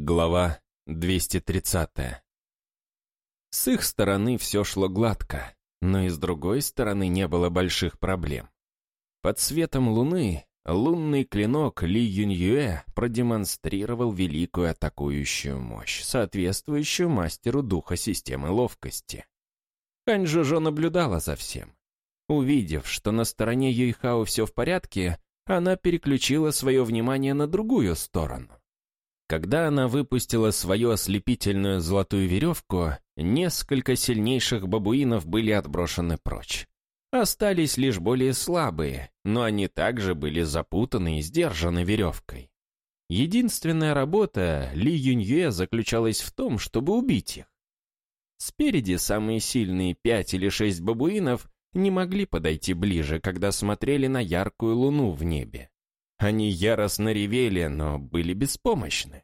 Глава 230 С их стороны все шло гладко, но и с другой стороны не было больших проблем. Под светом луны лунный клинок Ли Юньюэ продемонстрировал великую атакующую мощь, соответствующую мастеру духа системы ловкости. Хань Жожо наблюдала за всем. Увидев, что на стороне Юйхао все в порядке, она переключила свое внимание на другую сторону. Когда она выпустила свою ослепительную золотую веревку, несколько сильнейших бабуинов были отброшены прочь. Остались лишь более слабые, но они также были запутаны и сдержаны веревкой. Единственная работа Ли Юнье заключалась в том, чтобы убить их. Спереди самые сильные пять или шесть бабуинов не могли подойти ближе, когда смотрели на яркую луну в небе. Они яростно ревели, но были беспомощны.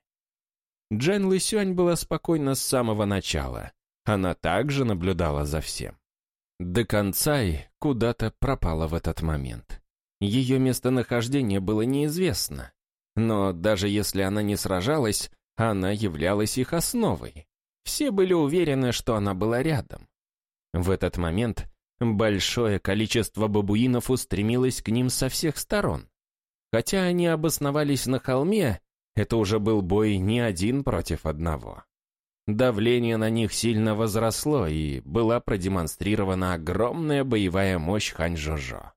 Джен Лысюань была спокойна с самого начала. Она также наблюдала за всем. До конца и куда-то пропала в этот момент. Ее местонахождение было неизвестно. Но даже если она не сражалась, она являлась их основой. Все были уверены, что она была рядом. В этот момент большое количество бабуинов устремилось к ним со всех сторон. Хотя они обосновались на холме, это уже был бой не один против одного. Давление на них сильно возросло, и была продемонстрирована огромная боевая мощь Хань-Жожо.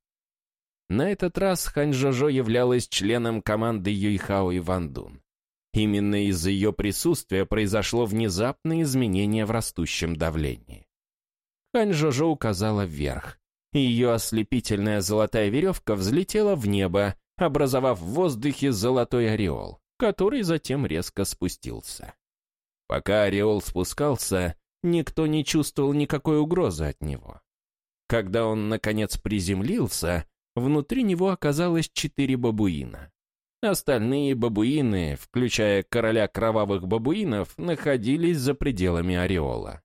На этот раз Хань-Жожо являлась членом команды Юйхао и Вандун. Именно из-за ее присутствия произошло внезапное изменение в растущем давлении. Хань-Жожо указала вверх, и ее ослепительная золотая веревка взлетела в небо, образовав в воздухе золотой ореол, который затем резко спустился. Пока ореол спускался, никто не чувствовал никакой угрозы от него. Когда он, наконец, приземлился, внутри него оказалось четыре бабуина. Остальные бабуины, включая короля кровавых бабуинов, находились за пределами ореола.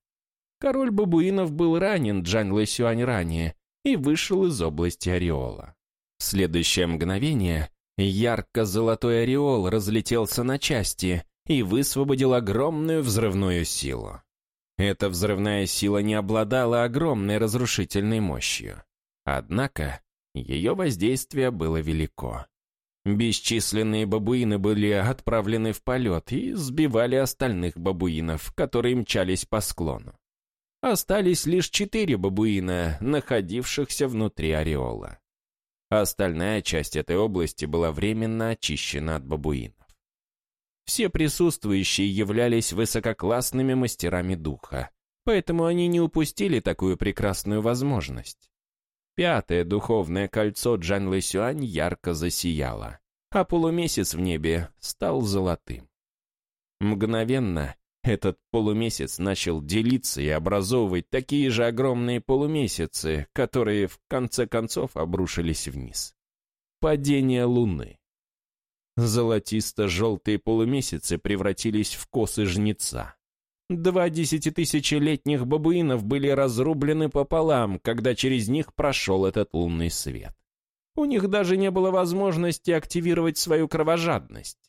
Король бабуинов был ранен Джан Лэсюань ранее и вышел из области ореола. В следующее мгновение ярко-золотой ореол разлетелся на части и высвободил огромную взрывную силу. Эта взрывная сила не обладала огромной разрушительной мощью. Однако ее воздействие было велико. Бесчисленные бабуины были отправлены в полет и сбивали остальных бабуинов, которые мчались по склону. Остались лишь четыре бабуина, находившихся внутри ореола. Остальная часть этой области была временно очищена от бабуинов. Все присутствующие являлись высококлассными мастерами духа, поэтому они не упустили такую прекрасную возможность. Пятое духовное кольцо Джан Лысюань ярко засияло, а полумесяц в небе стал золотым. Мгновенно этот полумесяц начал делиться и образовывать такие же огромные полумесяцы, которые в конце концов обрушились вниз. Падение Луны. Золотисто-желтые полумесяцы превратились в косы жнеца. Два десятитысячелетних бабуинов были разрублены пополам, когда через них прошел этот лунный свет. У них даже не было возможности активировать свою кровожадность.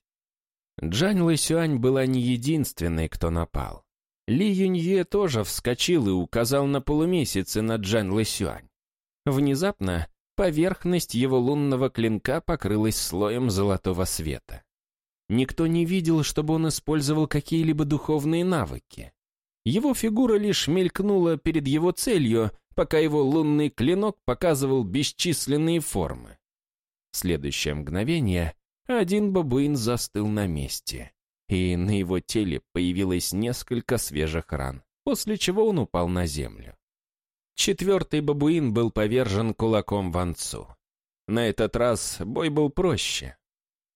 Джань Лысюань была не единственной, кто напал. Ли Юнье тоже вскочил и указал на полумесяцы на Джань Лысюань. Внезапно поверхность его лунного клинка покрылась слоем золотого света. Никто не видел, чтобы он использовал какие-либо духовные навыки. Его фигура лишь мелькнула перед его целью, пока его лунный клинок показывал бесчисленные формы. В следующее мгновение один бабуин застыл на месте, и на его теле появилось несколько свежих ран, после чего он упал на землю. Четвертый бабуин был повержен кулаком в анцу. На этот раз бой был проще.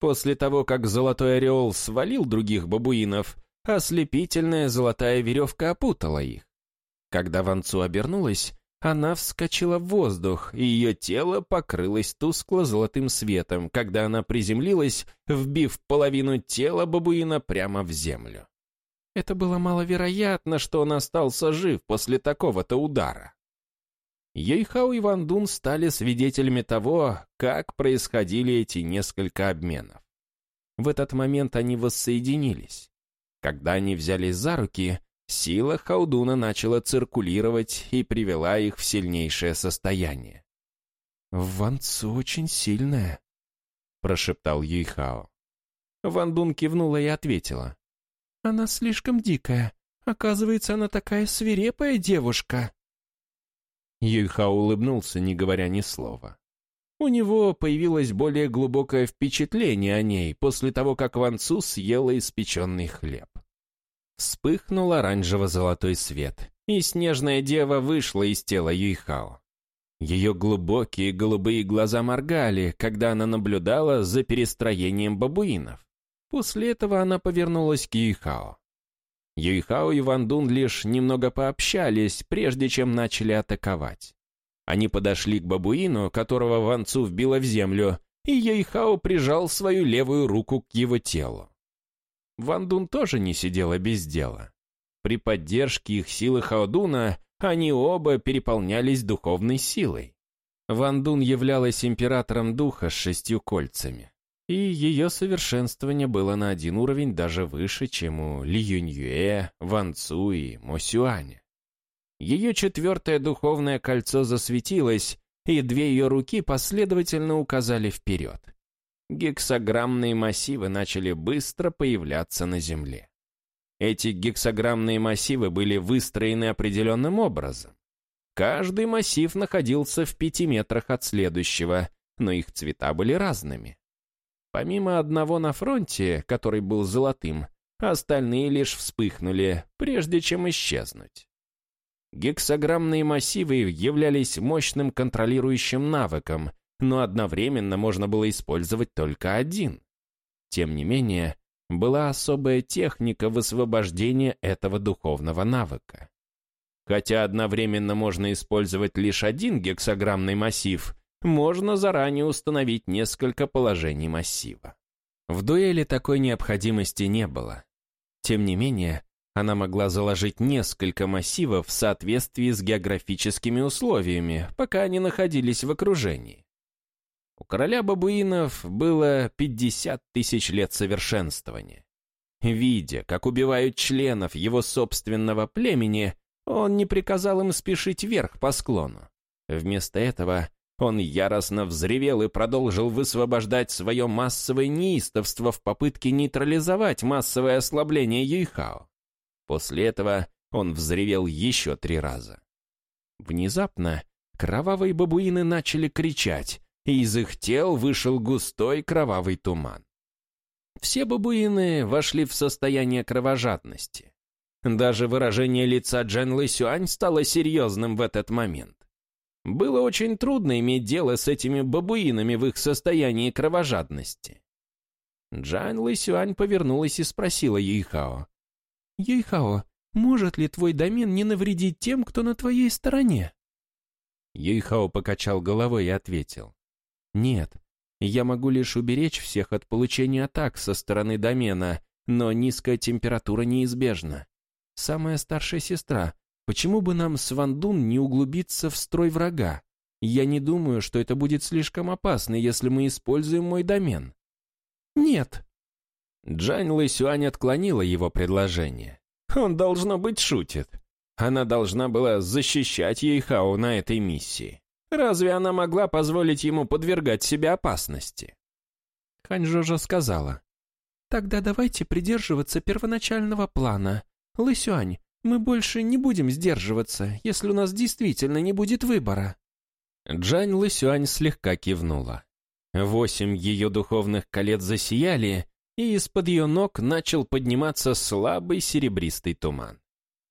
После того, как золотой ореол свалил других бабуинов, ослепительная золотая веревка опутала их. Когда Ванцу обернулась, она вскочила в воздух, и ее тело покрылось тускло-золотым светом, когда она приземлилась, вбив половину тела бабуина прямо в землю. Это было маловероятно, что он остался жив после такого-то удара. Ейхау и Ван Дун стали свидетелями того, как происходили эти несколько обменов. В этот момент они воссоединились. Когда они взялись за руки, сила Хаудуна начала циркулировать и привела их в сильнейшее состояние. «Ван Цу очень сильная», — прошептал Юйхао. Ван Дун кивнула и ответила. «Она слишком дикая. Оказывается, она такая свирепая девушка». Юйхао улыбнулся, не говоря ни слова. У него появилось более глубокое впечатление о ней после того, как Ван Цу съела испеченный хлеб. Вспыхнул оранжево-золотой свет, и снежная дева вышла из тела Юйхао. Ее глубокие голубые глаза моргали, когда она наблюдала за перестроением бабуинов. После этого она повернулась к Юйхао. Юйхао и Ван Дун лишь немного пообщались, прежде чем начали атаковать. Они подошли к бабуину, которого Ван Цу вбила в землю, и Юйхао прижал свою левую руку к его телу. Ван Дун тоже не сидела без дела. При поддержке их силы Хаодуна они оба переполнялись духовной силой. Ван Дун являлась императором духа с шестью кольцами, и ее совершенствование было на один уровень даже выше, чем у Ли Юньюэ, Ван Цу и Мо Сюаня. Ее четвертое духовное кольцо засветилось, и две ее руки последовательно указали вперед. Гексограммные массивы начали быстро появляться на Земле. Эти гексограммные массивы были выстроены определенным образом. Каждый массив находился в пяти метрах от следующего, но их цвета были разными. Помимо одного на фронте, который был золотым, остальные лишь вспыхнули, прежде чем исчезнуть. Гексограммные массивы являлись мощным контролирующим навыком, но одновременно можно было использовать только один. Тем не менее, была особая техника высвобождения этого духовного навыка. Хотя одновременно можно использовать лишь один гексограммный массив, можно заранее установить несколько положений массива. В дуэли такой необходимости не было. Тем не менее, она могла заложить несколько массивов в соответствии с географическими условиями, пока они находились в окружении. У короля бабуинов было 50 тысяч лет совершенствования. Видя, как убивают членов его собственного племени, он не приказал им спешить вверх по склону. Вместо этого он яростно взревел и продолжил высвобождать свое массовое неистовство в попытке нейтрализовать массовое ослабление Юйхао. После этого он взревел еще три раза. Внезапно кровавые бабуины начали кричать, и из их тел вышел густой кровавый туман. Все бабуины вошли в состояние кровожадности. Даже выражение лица Джен Лысюань стало серьезным в этот момент. Было очень трудно иметь дело с этими бабуинами в их состоянии кровожадности. Джан Лысюань повернулась и спросила Юйхао. «Юйхао, может ли твой домен не навредить тем, кто на твоей стороне?» Юйхао покачал головой и ответил. Нет, я могу лишь уберечь всех от получения атак со стороны домена, но низкая температура неизбежна. Самая старшая сестра, почему бы нам с Вандун не углубиться в строй врага? Я не думаю, что это будет слишком опасно, если мы используем мой домен. Нет. Джань Лысюань отклонила его предложение. Он, должно быть, шутит. Она должна была защищать Ейхао на этой миссии. Разве она могла позволить ему подвергать себя опасности? Ханьжожа сказала. «Тогда давайте придерживаться первоначального плана. Лысюань, мы больше не будем сдерживаться, если у нас действительно не будет выбора». Джань Лысюань слегка кивнула. Восемь ее духовных колец засияли, и из-под ее ног начал подниматься слабый серебристый туман.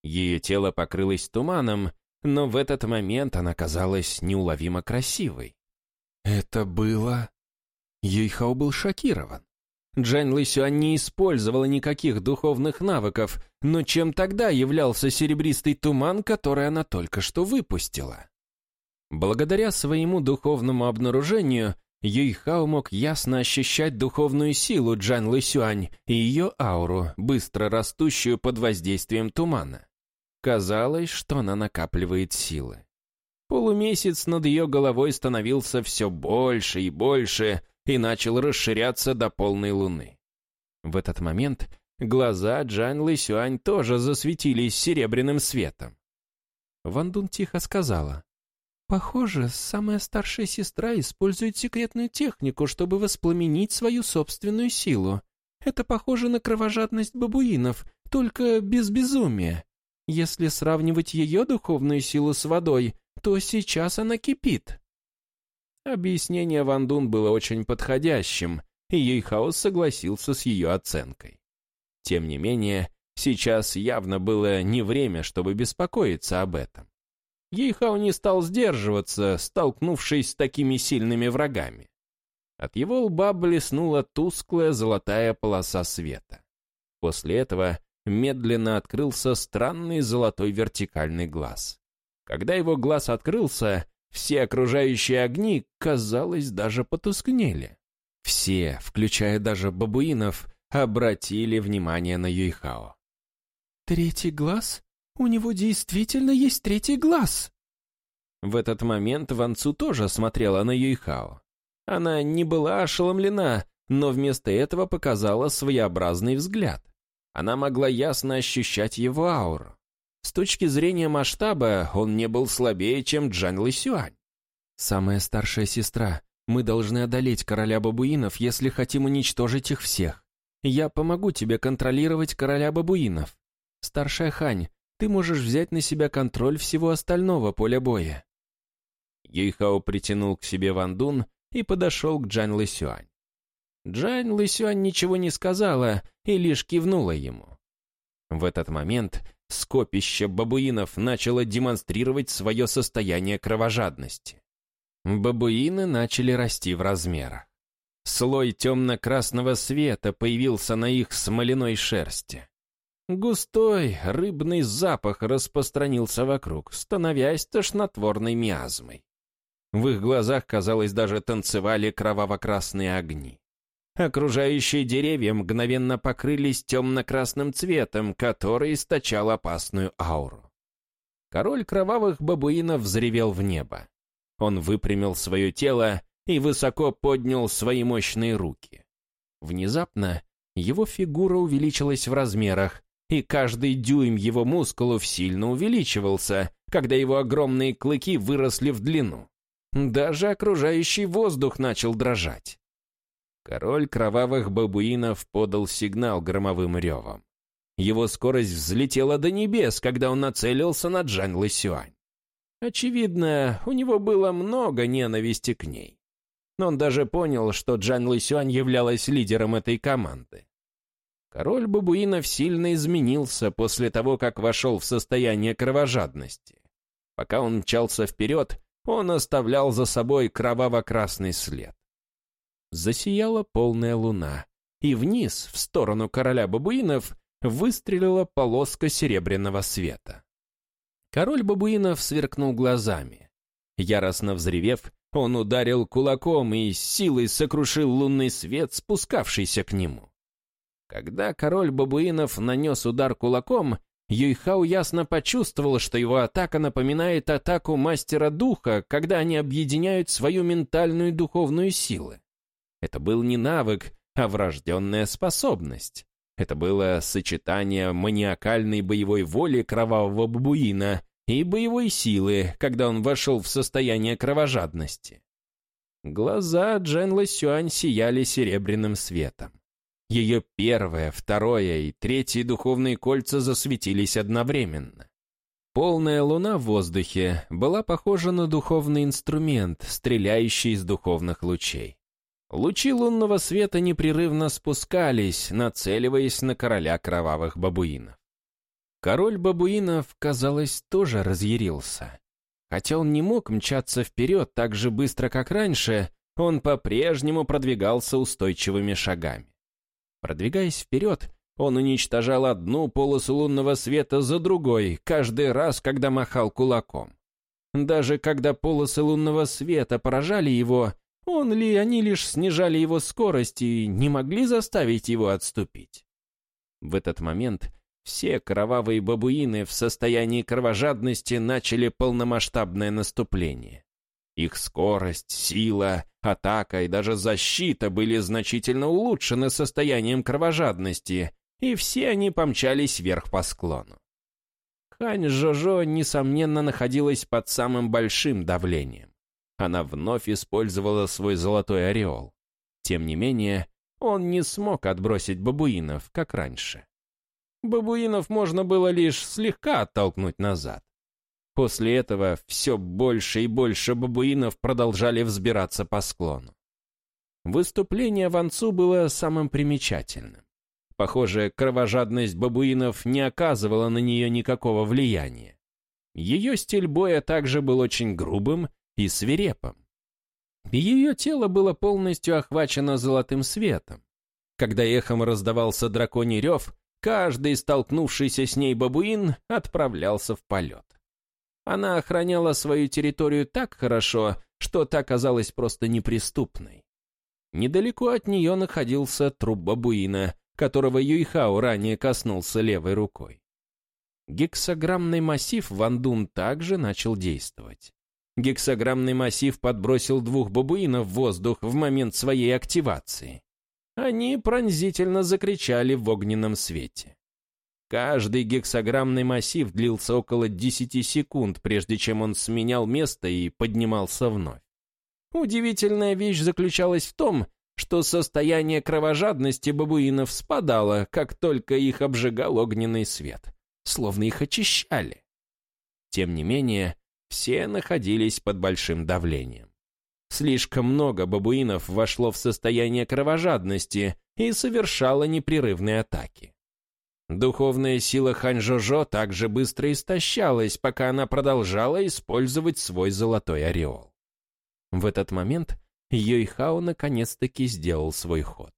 Ее тело покрылось туманом, но в этот момент она казалась неуловимо красивой. Это было... Юйхао был шокирован. Джань Лысюань не использовала никаких духовных навыков, но чем тогда являлся серебристый туман, который она только что выпустила? Благодаря своему духовному обнаружению, Юйхао мог ясно ощущать духовную силу Джан Лысюань и ее ауру, быстро растущую под воздействием тумана. Казалось, что она накапливает силы. Полумесяц над ее головой становился все больше и больше и начал расширяться до полной луны. В этот момент глаза Джан Лысюань тоже засветились серебряным светом. Ван Дун тихо сказала. «Похоже, самая старшая сестра использует секретную технику, чтобы воспламенить свою собственную силу. Это похоже на кровожадность бабуинов, только без безумия. Если сравнивать ее духовную силу с водой, то сейчас она кипит». Объяснение Ван Дун было очень подходящим, и Ейхао согласился с ее оценкой. Тем не менее, сейчас явно было не время, чтобы беспокоиться об этом. Ейхао не стал сдерживаться, столкнувшись с такими сильными врагами. От его лба блеснула тусклая золотая полоса света. После этого медленно открылся странный золотой вертикальный глаз. Когда его глаз открылся, все окружающие огни, казалось, даже потускнели. Все, включая даже бабуинов, обратили внимание на Юйхао. «Третий глаз? У него действительно есть третий глаз!» В этот момент Ван Цу тоже смотрела на Юйхао. Она не была ошеломлена, но вместо этого показала своеобразный взгляд. Она могла ясно ощущать его ауру. С точки зрения масштаба он не был слабее, чем Джан Лысюань. «Самая старшая сестра, мы должны одолеть короля бабуинов, если хотим уничтожить их всех. Я помогу тебе контролировать короля бабуинов. Старшая Хань, ты можешь взять на себя контроль всего остального поля боя». Юйхао притянул к себе Ван Дун и подошел к Джан Лысюань. Джан Лысюань ничего не сказала и лишь кивнула ему. В этот момент скопище бабуинов начало демонстрировать свое состояние кровожадности. Бабуины начали расти в размерах. Слой темно-красного света появился на их смоляной шерсти. Густой рыбный запах распространился вокруг, становясь тошнотворной миазмой. В их глазах, казалось, даже танцевали кроваво-красные огни. Окружающие деревья мгновенно покрылись темно-красным цветом, который источал опасную ауру. Король кровавых бабуинов взревел в небо. Он выпрямил свое тело и высоко поднял свои мощные руки. Внезапно его фигура увеличилась в размерах, и каждый дюйм его мускулов сильно увеличивался, когда его огромные клыки выросли в длину. Даже окружающий воздух начал дрожать. Король кровавых бабуинов подал сигнал громовым ревом. Его скорость взлетела до небес, когда он нацелился на Джан Лысюань. Очевидно, у него было много ненависти к ней. Но он даже понял, что Джан Лысюань являлась лидером этой команды. Король бабуинов сильно изменился после того, как вошел в состояние кровожадности. Пока он мчался вперед, он оставлял за собой кроваво-красный след засияла полная луна, и вниз, в сторону короля бабуинов, выстрелила полоска серебряного света. Король бабуинов сверкнул глазами. Яростно взревев, он ударил кулаком и силой сокрушил лунный свет, спускавшийся к нему. Когда король бабуинов нанес удар кулаком, Юйхау ясно почувствовал, что его атака напоминает атаку мастера духа, когда они объединяют свою ментальную и духовную силы. Это был не навык, а врожденная способность. Это было сочетание маниакальной боевой воли кровавого бабуина и боевой силы, когда он вошел в состояние кровожадности. Глаза Джен Лысюань сияли серебряным светом. Ее первое, второе и третье духовные кольца засветились одновременно. Полная луна в воздухе была похожа на духовный инструмент, стреляющий из духовных лучей. Лучи лунного света непрерывно спускались, нацеливаясь на короля кровавых бабуинов. Король бабуинов, казалось, тоже разъярился. Хотя он не мог мчаться вперед так же быстро, как раньше, он по-прежнему продвигался устойчивыми шагами. Продвигаясь вперед, он уничтожал одну полосу лунного света за другой, каждый раз, когда махал кулаком. Даже когда полосы лунного света поражали его, он ли они лишь снижали его скорость и не могли заставить его отступить? В этот момент все кровавые бабуины в состоянии кровожадности начали полномасштабное наступление. Их скорость, сила, атака и даже защита были значительно улучшены состоянием кровожадности, и все они помчались вверх по склону. Хань Жожо, несомненно, находилась под самым большим давлением. Она вновь использовала свой золотой ореол. Тем не менее, он не смог отбросить бабуинов, как раньше. Бабуинов можно было лишь слегка оттолкнуть назад. После этого все больше и больше бабуинов продолжали взбираться по склону. Выступление Ванцу было самым примечательным. Похоже, кровожадность бабуинов не оказывала на нее никакого влияния. Ее стиль боя также был очень грубым и свирепым. Ее тело было полностью охвачено золотым светом. Когда эхом раздавался драконий рев, каждый столкнувшийся с ней бабуин отправлялся в полет. Она охраняла свою территорию так хорошо, что та казалась просто неприступной. Недалеко от нее находился труп бабуина, которого Юйхао ранее коснулся левой рукой. Гексограммный массив Вандун также начал действовать. Гексограммный массив подбросил двух бабуинов в воздух в момент своей активации. Они пронзительно закричали в огненном свете. Каждый гексограммный массив длился около 10 секунд, прежде чем он сменял место и поднимался вновь. Удивительная вещь заключалась в том, что состояние кровожадности бабуинов спадало, как только их обжигал огненный свет, словно их очищали. Тем не менее, все находились под большим давлением. Слишком много бабуинов вошло в состояние кровожадности и совершало непрерывные атаки. Духовная сила Ханьжожо также быстро истощалась, пока она продолжала использовать свой золотой ореол. В этот момент Йойхао наконец-таки сделал свой ход.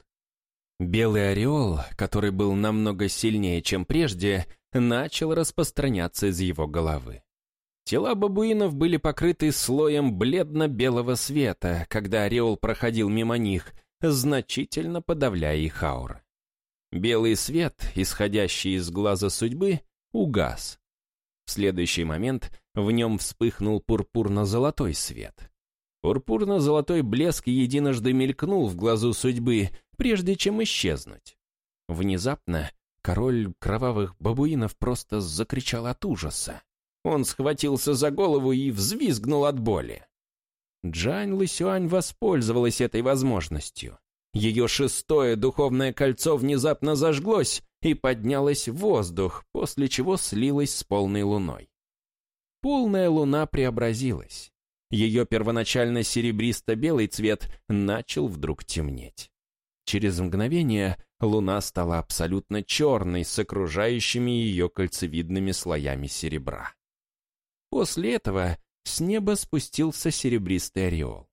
Белый ореол, который был намного сильнее, чем прежде, начал распространяться из его головы. Тела бабуинов были покрыты слоем бледно-белого света, когда ореол проходил мимо них, значительно подавляя их ауры. Белый свет, исходящий из глаза судьбы, угас. В следующий момент в нем вспыхнул пурпурно-золотой свет. Пурпурно-золотой блеск единожды мелькнул в глазу судьбы, прежде чем исчезнуть. Внезапно король кровавых бабуинов просто закричал от ужаса. Он схватился за голову и взвизгнул от боли. Джань Лысюань воспользовалась этой возможностью. Ее шестое духовное кольцо внезапно зажглось и поднялось в воздух, после чего слилось с полной луной. Полная луна преобразилась. Ее первоначально серебристо-белый цвет начал вдруг темнеть. Через мгновение луна стала абсолютно черной с окружающими ее кольцевидными слоями серебра. После этого с неба спустился серебристый ореол.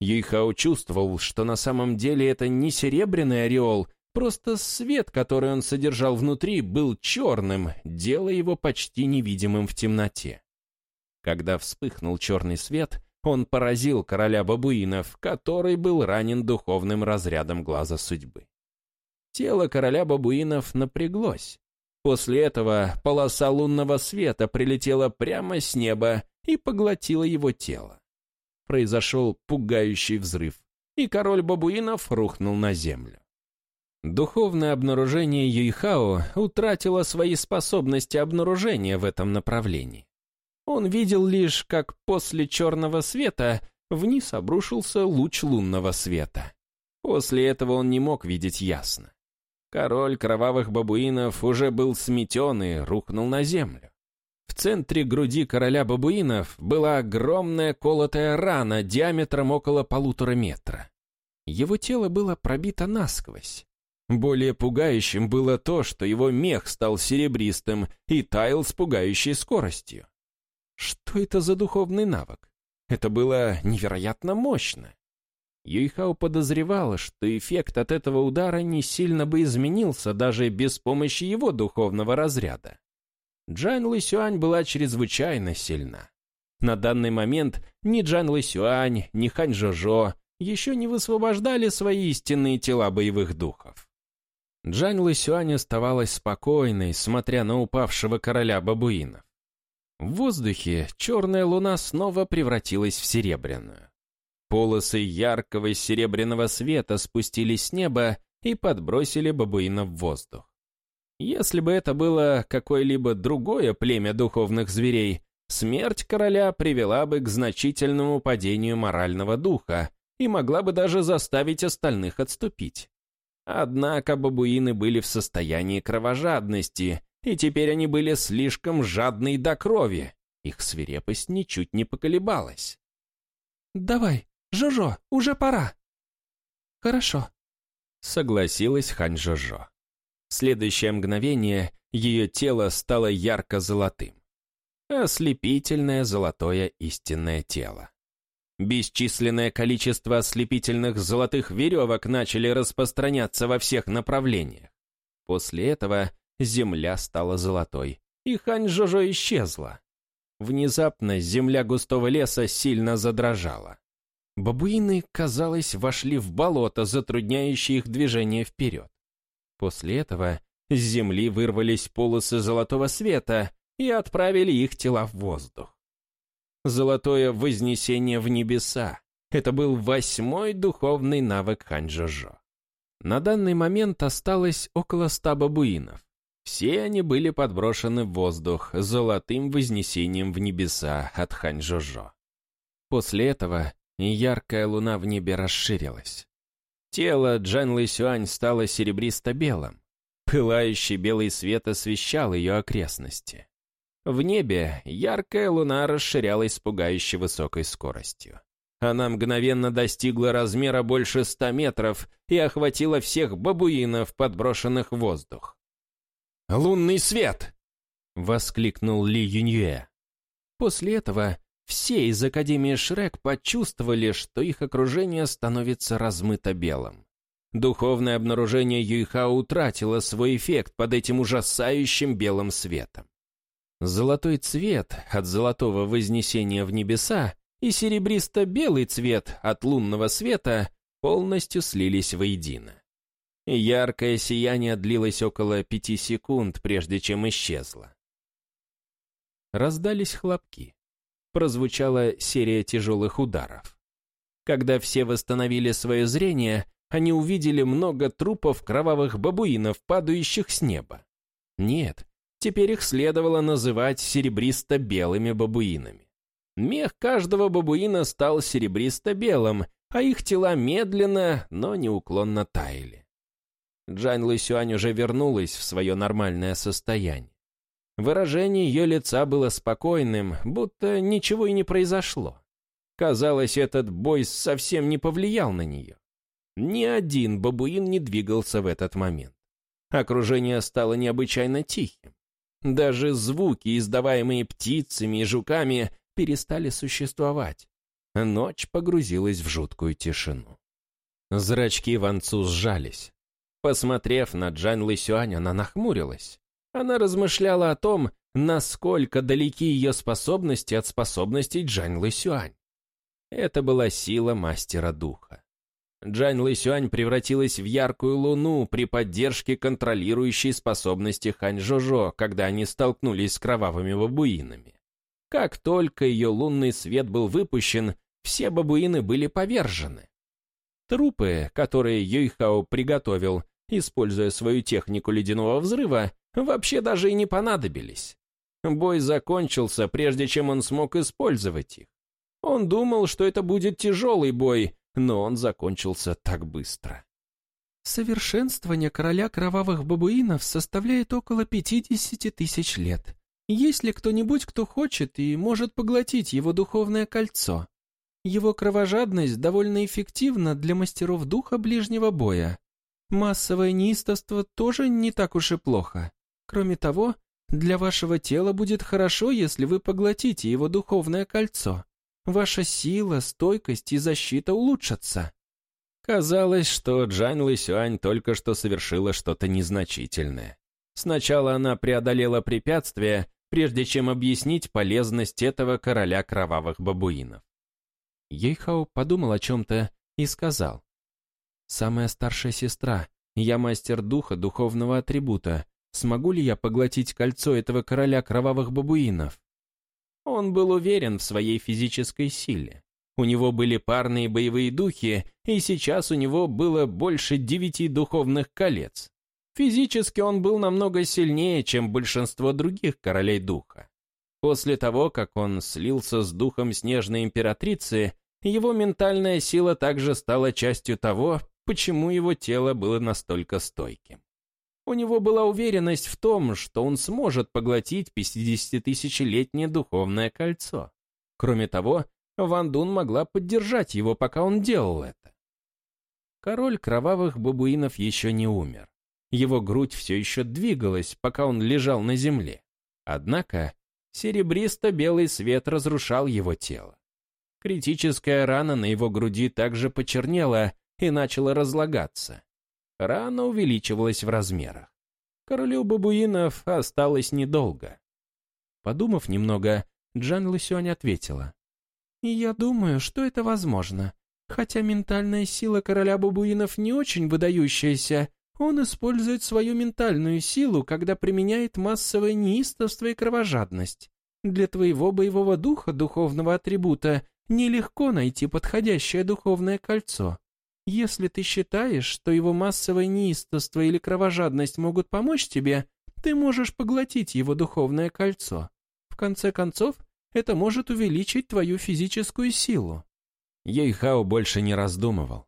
Юйхао чувствовал, что на самом деле это не серебряный ореол, просто свет, который он содержал внутри, был черным, делая его почти невидимым в темноте. Когда вспыхнул черный свет, он поразил короля бабуинов, который был ранен духовным разрядом глаза судьбы. Тело короля бабуинов напряглось. После этого полоса лунного света прилетела прямо с неба и поглотила его тело. Произошел пугающий взрыв, и король бабуинов рухнул на землю. Духовное обнаружение Юйхао утратило свои способности обнаружения в этом направлении. Он видел лишь, как после черного света вниз обрушился луч лунного света. После этого он не мог видеть ясно. Король кровавых бабуинов уже был сметен и рухнул на землю. В центре груди короля бабуинов была огромная колотая рана диаметром около полутора метра. Его тело было пробито насквозь. Более пугающим было то, что его мех стал серебристым и таял с пугающей скоростью. Что это за духовный навык? Это было невероятно мощно. Юйхао подозревала, что эффект от этого удара не сильно бы изменился даже без помощи его духовного разряда. Джан Лысюань была чрезвычайно сильна. На данный момент ни Джан Лысюань, ни Хань Жожо еще не высвобождали свои истинные тела боевых духов. Джан Лысюань оставалась спокойной, смотря на упавшего короля бабуинов. В воздухе черная луна снова превратилась в серебряную. Полосы яркого серебряного света спустились с неба и подбросили бабуина в воздух. Если бы это было какое-либо другое племя духовных зверей, смерть короля привела бы к значительному падению морального духа и могла бы даже заставить остальных отступить. Однако бабуины были в состоянии кровожадности, и теперь они были слишком жадны до крови. Их свирепость ничуть не поколебалась. «Давай, Жожо, уже пора!» «Хорошо», — согласилась Хань Жожо. В следующее мгновение ее тело стало ярко-золотым. Ослепительное золотое истинное тело. Бесчисленное количество ослепительных золотых веревок начали распространяться во всех направлениях. После этого земля стала золотой, и Хань Жожо исчезла. Внезапно земля густого леса сильно задрожала. Бабуины, казалось, вошли в болото, затрудняющее их движение вперед. После этого с земли вырвались полосы золотого света и отправили их тела в воздух. Золотое вознесение в небеса — это был восьмой духовный навык Ханчжожо. На данный момент осталось около ста бабуинов. Все они были подброшены в воздух золотым вознесением в небеса от Ханчжожо. После этого яркая луна в небе расширилась. Тело Джан Лысюань стало серебристо-белым. Пылающий белый свет освещал ее окрестности. В небе яркая луна расширялась с пугающе высокой скоростью. Она мгновенно достигла размера больше ста метров и охватила всех бабуинов, подброшенных в воздух. «Лунный свет!» — воскликнул Ли Юньюэ. После этого все из Академии Шрек почувствовали, что их окружение становится размыто белым. Духовное обнаружение Юйха утратило свой эффект под этим ужасающим белым светом. Золотой цвет от золотого вознесения в небеса и серебристо-белый цвет от лунного света полностью слились воедино. Яркое сияние длилось около пяти секунд, прежде чем исчезло. Раздались хлопки прозвучала серия тяжелых ударов. Когда все восстановили свое зрение, они увидели много трупов кровавых бабуинов, падающих с неба. Нет, теперь их следовало называть серебристо-белыми бабуинами. Мех каждого бабуина стал серебристо-белым, а их тела медленно, но неуклонно таяли. Джань Лысюань уже вернулась в свое нормальное состояние. Выражение ее лица было спокойным, будто ничего и не произошло. Казалось, этот бой совсем не повлиял на нее. Ни один бабуин не двигался в этот момент. Окружение стало необычайно тихим. Даже звуки, издаваемые птицами и жуками, перестали существовать. Ночь погрузилась в жуткую тишину. Зрачки Ванцу сжались. Посмотрев на Джан Лысюань, она нахмурилась. Она размышляла о том, насколько далеки ее способности от способностей Джань Лысюань. Это была сила мастера духа. Джань Лысюань превратилась в яркую луну при поддержке контролирующей способности Хань Жожо, когда они столкнулись с кровавыми бабуинами. Как только ее лунный свет был выпущен, все бабуины были повержены. Трупы, которые Юйхао приготовил, используя свою технику ледяного взрыва, вообще даже и не понадобились. Бой закончился, прежде чем он смог использовать их. Он думал, что это будет тяжелый бой, но он закончился так быстро. Совершенствование короля кровавых бабуинов составляет около 50 тысяч лет. Есть ли кто-нибудь, кто хочет и может поглотить его духовное кольцо? Его кровожадность довольно эффективна для мастеров духа ближнего боя. Массовое неистовство тоже не так уж и плохо. Кроме того, для вашего тела будет хорошо, если вы поглотите его духовное кольцо. Ваша сила, стойкость и защита улучшатся». Казалось, что Джан Лысюань только что совершила что-то незначительное. Сначала она преодолела препятствие, прежде чем объяснить полезность этого короля кровавых бабуинов. Ейхау подумал о чем-то и сказал. «Самая старшая сестра, я мастер духа духовного атрибута, Смогу ли я поглотить кольцо этого короля кровавых бабуинов? Он был уверен в своей физической силе. У него были парные боевые духи, и сейчас у него было больше девяти духовных колец. Физически он был намного сильнее, чем большинство других королей духа. После того, как он слился с духом Снежной Императрицы, его ментальная сила также стала частью того, почему его тело было настолько стойким. У него была уверенность в том, что он сможет поглотить 50-тысячелетнее духовное кольцо. Кроме того, Ван Дун могла поддержать его, пока он делал это. Король кровавых бабуинов еще не умер. Его грудь все еще двигалась, пока он лежал на земле. Однако серебристо-белый свет разрушал его тело. Критическая рана на его груди также почернела и начала разлагаться. Рана увеличивалась в размерах. Королю бабуинов осталось недолго. Подумав немного, Джан Лысюань ответила. «Я думаю, что это возможно. Хотя ментальная сила короля бабуинов не очень выдающаяся, он использует свою ментальную силу, когда применяет массовое неистовство и кровожадность. Для твоего боевого духа, духовного атрибута, нелегко найти подходящее духовное кольцо. Если ты считаешь, что его массовое неистовство или кровожадность могут помочь тебе, ты можешь поглотить его духовное кольцо. В конце концов, это может увеличить твою физическую силу. Ейхао больше не раздумывал.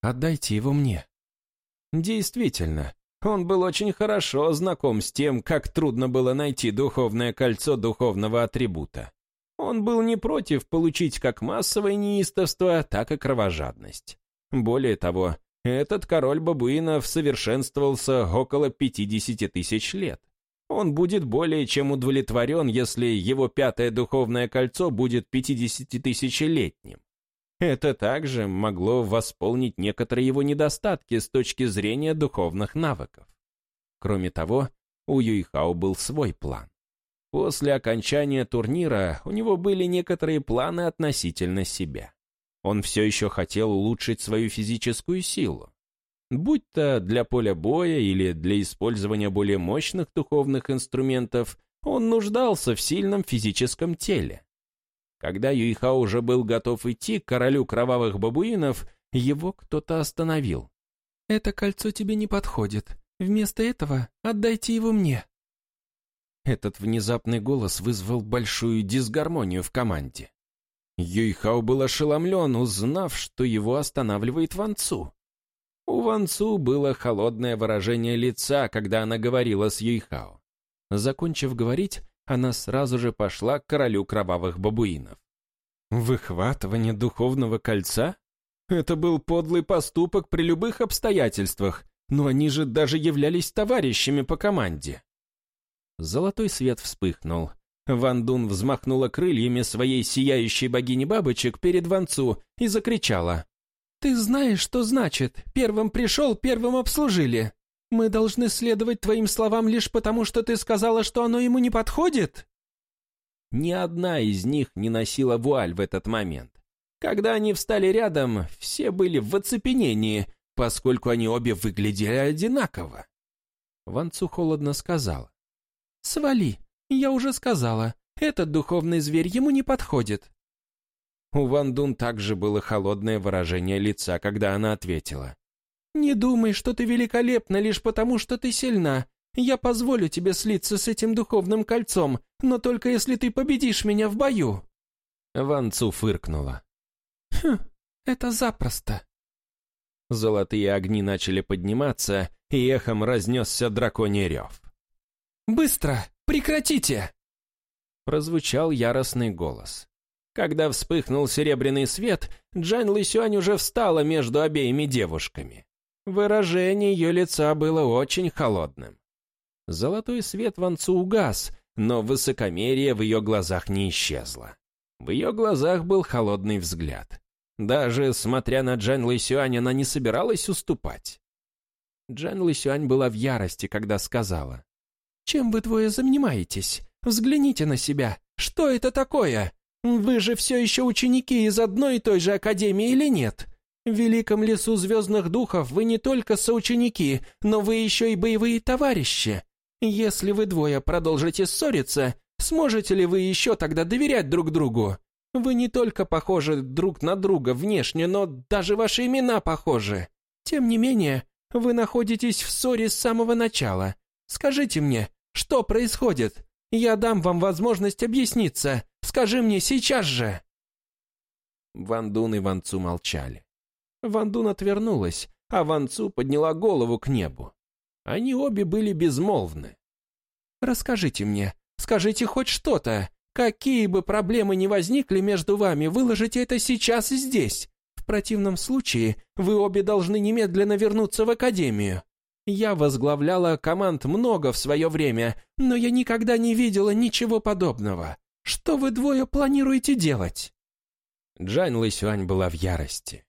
«Отдайте его мне». Действительно, он был очень хорошо знаком с тем, как трудно было найти духовное кольцо духовного атрибута. Он был не против получить как массовое неистовство, так и кровожадность. Более того, этот король бабуинов совершенствовался около 50 тысяч лет. Он будет более чем удовлетворен, если его пятое духовное кольцо будет 50-тысячелетним. Это также могло восполнить некоторые его недостатки с точки зрения духовных навыков. Кроме того, у Юйхао был свой план. После окончания турнира у него были некоторые планы относительно себя. Он все еще хотел улучшить свою физическую силу. Будь то для поля боя или для использования более мощных духовных инструментов, он нуждался в сильном физическом теле. Когда Юйха уже был готов идти к королю кровавых бабуинов, его кто-то остановил. «Это кольцо тебе не подходит. Вместо этого отдайте его мне». Этот внезапный голос вызвал большую дисгармонию в команде. Юйхао был ошеломлен, узнав, что его останавливает Ван Цу. У Ван Цу было холодное выражение лица, когда она говорила с Юйхао. Закончив говорить, она сразу же пошла к королю кровавых бабуинов. Выхватывание духовного кольца? Это был подлый поступок при любых обстоятельствах, но они же даже являлись товарищами по команде. Золотой свет вспыхнул. Ван Дун взмахнула крыльями своей сияющей богини бабочек перед Ван Цу и закричала. «Ты знаешь, что значит «первым пришел, первым обслужили»? Мы должны следовать твоим словам лишь потому, что ты сказала, что оно ему не подходит?» Ни одна из них не носила вуаль в этот момент. Когда они встали рядом, все были в оцепенении, поскольку они обе выглядели одинаково. Ван Цу холодно сказал. «Свали, я уже сказала, этот духовный зверь ему не подходит». У Ван Дун также было холодное выражение лица, когда она ответила. «Не думай, что ты великолепна лишь потому, что ты сильна. Я позволю тебе слиться с этим духовным кольцом, но только если ты победишь меня в бою». Ван Цу фыркнула. «Хм, это запросто». Золотые огни начали подниматься, и эхом разнесся драконий рев. «Быстро! Прекратите!» Прозвучал яростный голос. Когда вспыхнул серебряный свет, Джан Лысюань уже встала между обеими девушками. Выражение ее лица было очень холодным. Золотой свет Ванцу угас, но высокомерие в ее глазах не исчезло. В ее глазах был холодный взгляд. Даже смотря на Джан Лысюань, она не собиралась уступать. Джан Лысюань была в ярости, когда сказала. «Чем вы двое занимаетесь? Взгляните на себя. Что это такое? Вы же все еще ученики из одной и той же академии или нет? В Великом лесу звездных духов вы не только соученики, но вы еще и боевые товарищи. Если вы двое продолжите ссориться, сможете ли вы еще тогда доверять друг другу? Вы не только похожи друг на друга внешне, но даже ваши имена похожи. Тем не менее, Вы находитесь в ссоре с самого начала. Скажите мне, что происходит? Я дам вам возможность объясниться. Скажи мне сейчас же!» Ван Дун и Ван Цу молчали. Ван Дун отвернулась, а Ван Цу подняла голову к небу. Они обе были безмолвны. «Расскажите мне, скажите хоть что-то. Какие бы проблемы ни возникли между вами, выложите это сейчас здесь. В противном случае вы обе должны немедленно вернуться в академию. Я возглавляла команд много в свое время, но я никогда не видела ничего подобного. Что вы двое планируете делать?» Джань Лысюань была в ярости.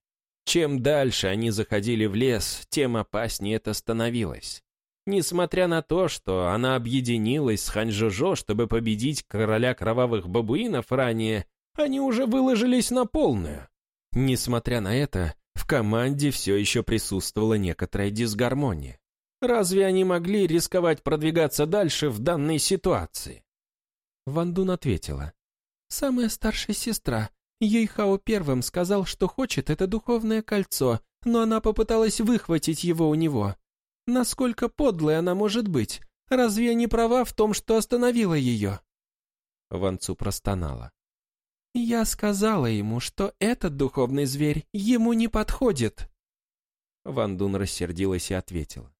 Чем дальше они заходили в лес, тем опаснее это становилось. Несмотря на то, что она объединилась с Ханьжожо, чтобы победить короля кровавых бабуинов ранее, они уже выложились на полную. Несмотря на это, в команде все еще присутствовала некоторая дисгармония. Разве они могли рисковать продвигаться дальше в данной ситуации? Ван Дун ответила. «Самая старшая сестра. Юйхао первым сказал, что хочет это духовное кольцо, но она попыталась выхватить его у него. Насколько подлой она может быть? Разве я не права в том, что остановила ее?» Ван Цу простонала. «Я сказала ему, что этот духовный зверь ему не подходит». Ван Дун рассердилась и ответила.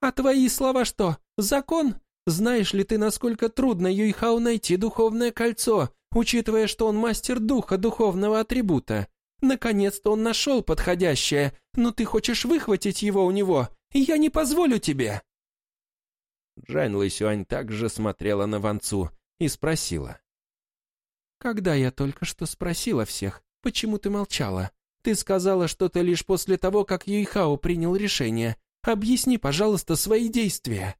«А твои слова что, закон? Знаешь ли ты, насколько трудно Юйхау найти духовное кольцо, учитывая, что он мастер духа духовного атрибута? Наконец-то он нашел подходящее, но ты хочешь выхватить его у него, и я не позволю тебе!» Джань Лысюань также смотрела на Ван Цу и спросила. «Когда я только что спросила всех, почему ты молчала? Ты сказала что-то лишь после того, как Юйхао принял решение. Объясни, пожалуйста, свои действия».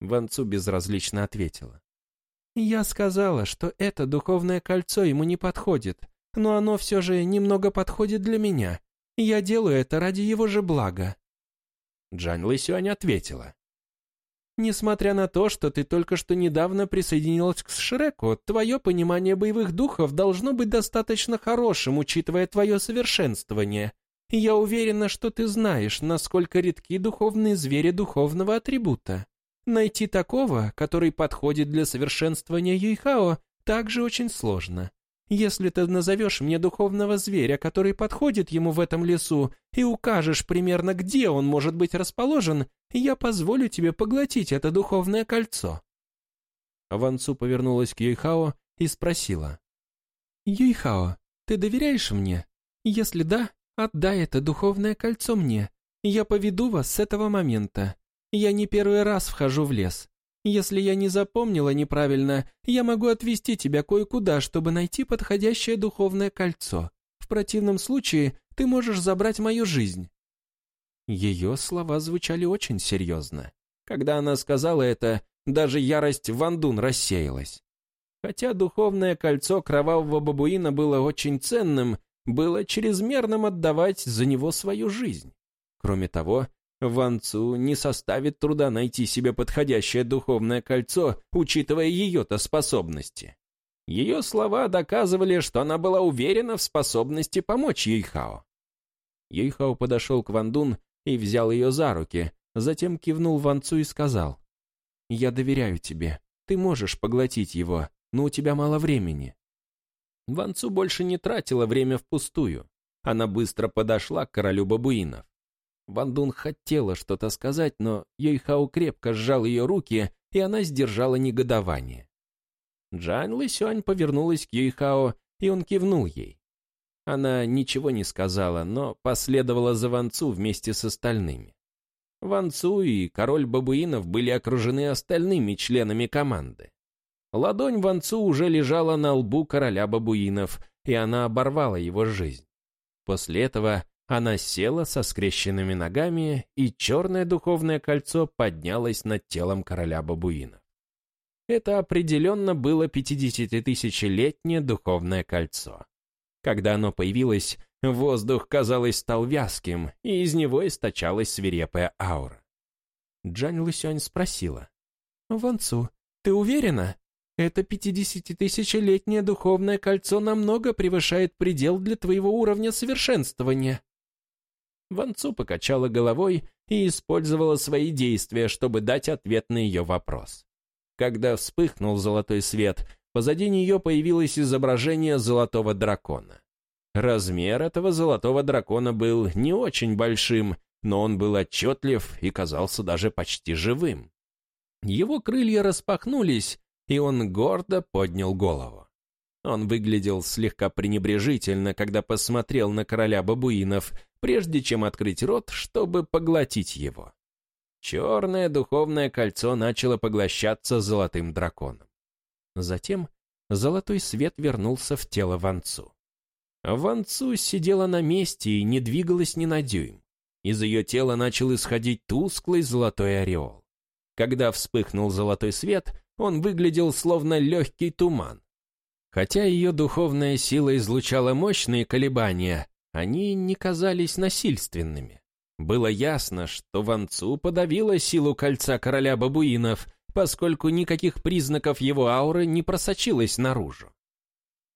Ван Цу безразлично ответила. «Я сказала, что это духовное кольцо ему не подходит, но оно все же немного подходит для меня. Я делаю это ради его же блага». Джань Лысюань ответила. Несмотря на то, что ты только что недавно присоединилась к Шреку, твое понимание боевых духов должно быть достаточно хорошим, учитывая твое совершенствование. Я уверена, что ты знаешь, насколько редки духовные звери духовного атрибута. Найти такого, который подходит для совершенствования Юйхао, также очень сложно. Если ты назовешь мне духовного зверя, который подходит ему в этом лесу, и укажешь примерно, где он может быть расположен, я позволю тебе поглотить это духовное кольцо». Ван Цу повернулась к Юйхао и спросила. «Юйхао, ты доверяешь мне? Если да, отдай это духовное кольцо мне. Я поведу вас с этого момента. Я не первый раз вхожу в лес. Если я не запомнила неправильно, я могу отвезти тебя кое-куда, чтобы найти подходящее духовное кольцо. В противном случае ты можешь забрать мою жизнь». Ее слова звучали очень серьезно. Когда она сказала это, даже ярость Вандун рассеялась. Хотя духовное кольцо кровавого бабуина было очень ценным, было чрезмерным отдавать за него свою жизнь. Кроме того, Ван Цу не составит труда найти себе подходящее духовное кольцо, учитывая ее-то способности. Ее слова доказывали, что она была уверена в способности помочь Юйхао. Юйхао подошел к Ван Дун и взял ее за руки, затем кивнул Ван Цу и сказал, «Я доверяю тебе, ты можешь поглотить его, но у тебя мало времени». Ван Цу больше не тратила время впустую. Она быстро подошла к королю бабуинов. Ван Дун хотела что-то сказать, но Йойхао крепко сжал ее руки, и она сдержала негодование. Джан Лысюань повернулась к Йойхао, и он кивнул ей. Она ничего не сказала, но последовала за Ван Цу вместе с остальными. Ван Цу и король бабуинов были окружены остальными членами команды. Ладонь Ван Цу уже лежала на лбу короля бабуинов, и она оборвала его жизнь. После этого она села со скрещенными ногами, и черное духовное кольцо поднялось над телом короля бабуина. Это определенно было 50-тысячелетнее духовное кольцо. Когда оно появилось, воздух, казалось, стал вязким, и из него источалась свирепая аура. Джань Лысянь спросила. «Ван Цу, ты уверена? Это 50-тысячелетнее духовное кольцо намного превышает предел для твоего уровня совершенствования». Ван Цу покачала головой и использовала свои действия, чтобы дать ответ на ее вопрос. Когда вспыхнул золотой свет, позади нее появилось изображение золотого дракона. Размер этого золотого дракона был не очень большим, но он был отчетлив и казался даже почти живым. Его крылья распахнулись, и он гордо поднял голову. Он выглядел слегка пренебрежительно, когда посмотрел на короля бабуинов, прежде чем открыть рот, чтобы поглотить его. Черное духовное кольцо начало поглощаться золотым драконом. Затем золотой свет вернулся в тело Ванцу. Ванцу сидела на месте и не двигалась ни на дюйм. Из ее тела начал исходить тусклый золотой ореол. Когда вспыхнул золотой свет, он выглядел словно легкий туман. Хотя ее духовная сила излучала мощные колебания, они не казались насильственными. Было ясно, что Ван Цу подавила силу кольца короля бабуинов, поскольку никаких признаков его ауры не просочилось наружу.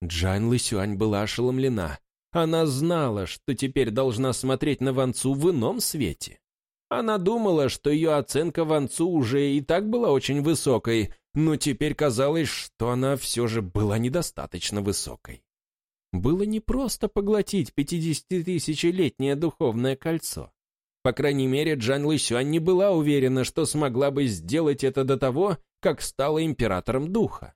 Джан Лысюань была ошеломлена. Она знала, что теперь должна смотреть на Ван Цу в ином свете. Она думала, что ее оценка Ван Цу уже и так была очень высокой, но теперь казалось, что она все же была недостаточно высокой. Было не просто поглотить 50-тысячелетнее духовное кольцо. По крайней мере, Джан Лысюань не была уверена, что смогла бы сделать это до того, как стала императором духа.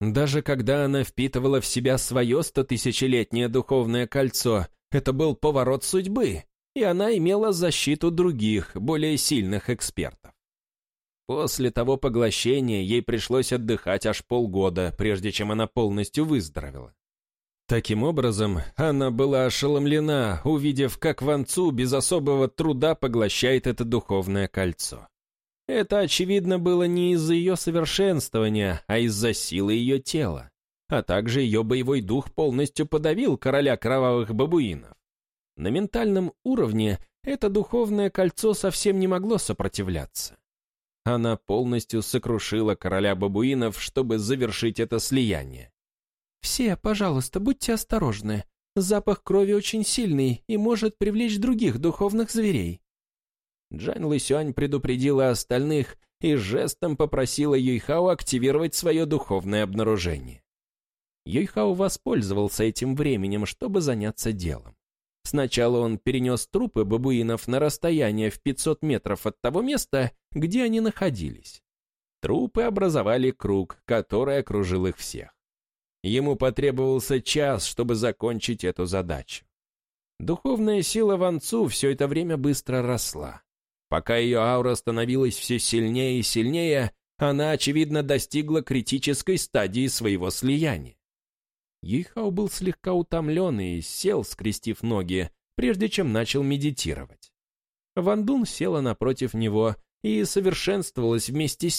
Даже когда она впитывала в себя свое стотысячелетнее духовное кольцо, это был поворот судьбы, и она имела защиту других, более сильных экспертов. После того поглощения ей пришлось отдыхать аж полгода, прежде чем она полностью выздоровела. Таким образом, она была ошеломлена, увидев, как Ван Цу без особого труда поглощает это духовное кольцо. Это, очевидно, было не из-за ее совершенствования, а из-за силы ее тела. А также ее боевой дух полностью подавил короля кровавых бабуинов. На ментальном уровне это духовное кольцо совсем не могло сопротивляться. Она полностью сокрушила короля бабуинов, чтобы завершить это слияние. «Все, пожалуйста, будьте осторожны. Запах крови очень сильный и может привлечь других духовных зверей. Джан Лысюань предупредила остальных и жестом попросила Юйхао активировать свое духовное обнаружение. Юйхао воспользовался этим временем, чтобы заняться делом. Сначала он перенес трупы бабуинов на расстояние в 500 метров от того места, где они находились. Трупы образовали круг, который окружил их всех. Ему потребовался час, чтобы закончить эту задачу. Духовная сила Ван Цу все это время быстро росла. Пока ее аура становилась все сильнее и сильнее, она, очевидно, достигла критической стадии своего слияния. Юйхао был слегка утомлен и сел, скрестив ноги, прежде чем начал медитировать. Ван Дун села напротив него и совершенствовалась вместе с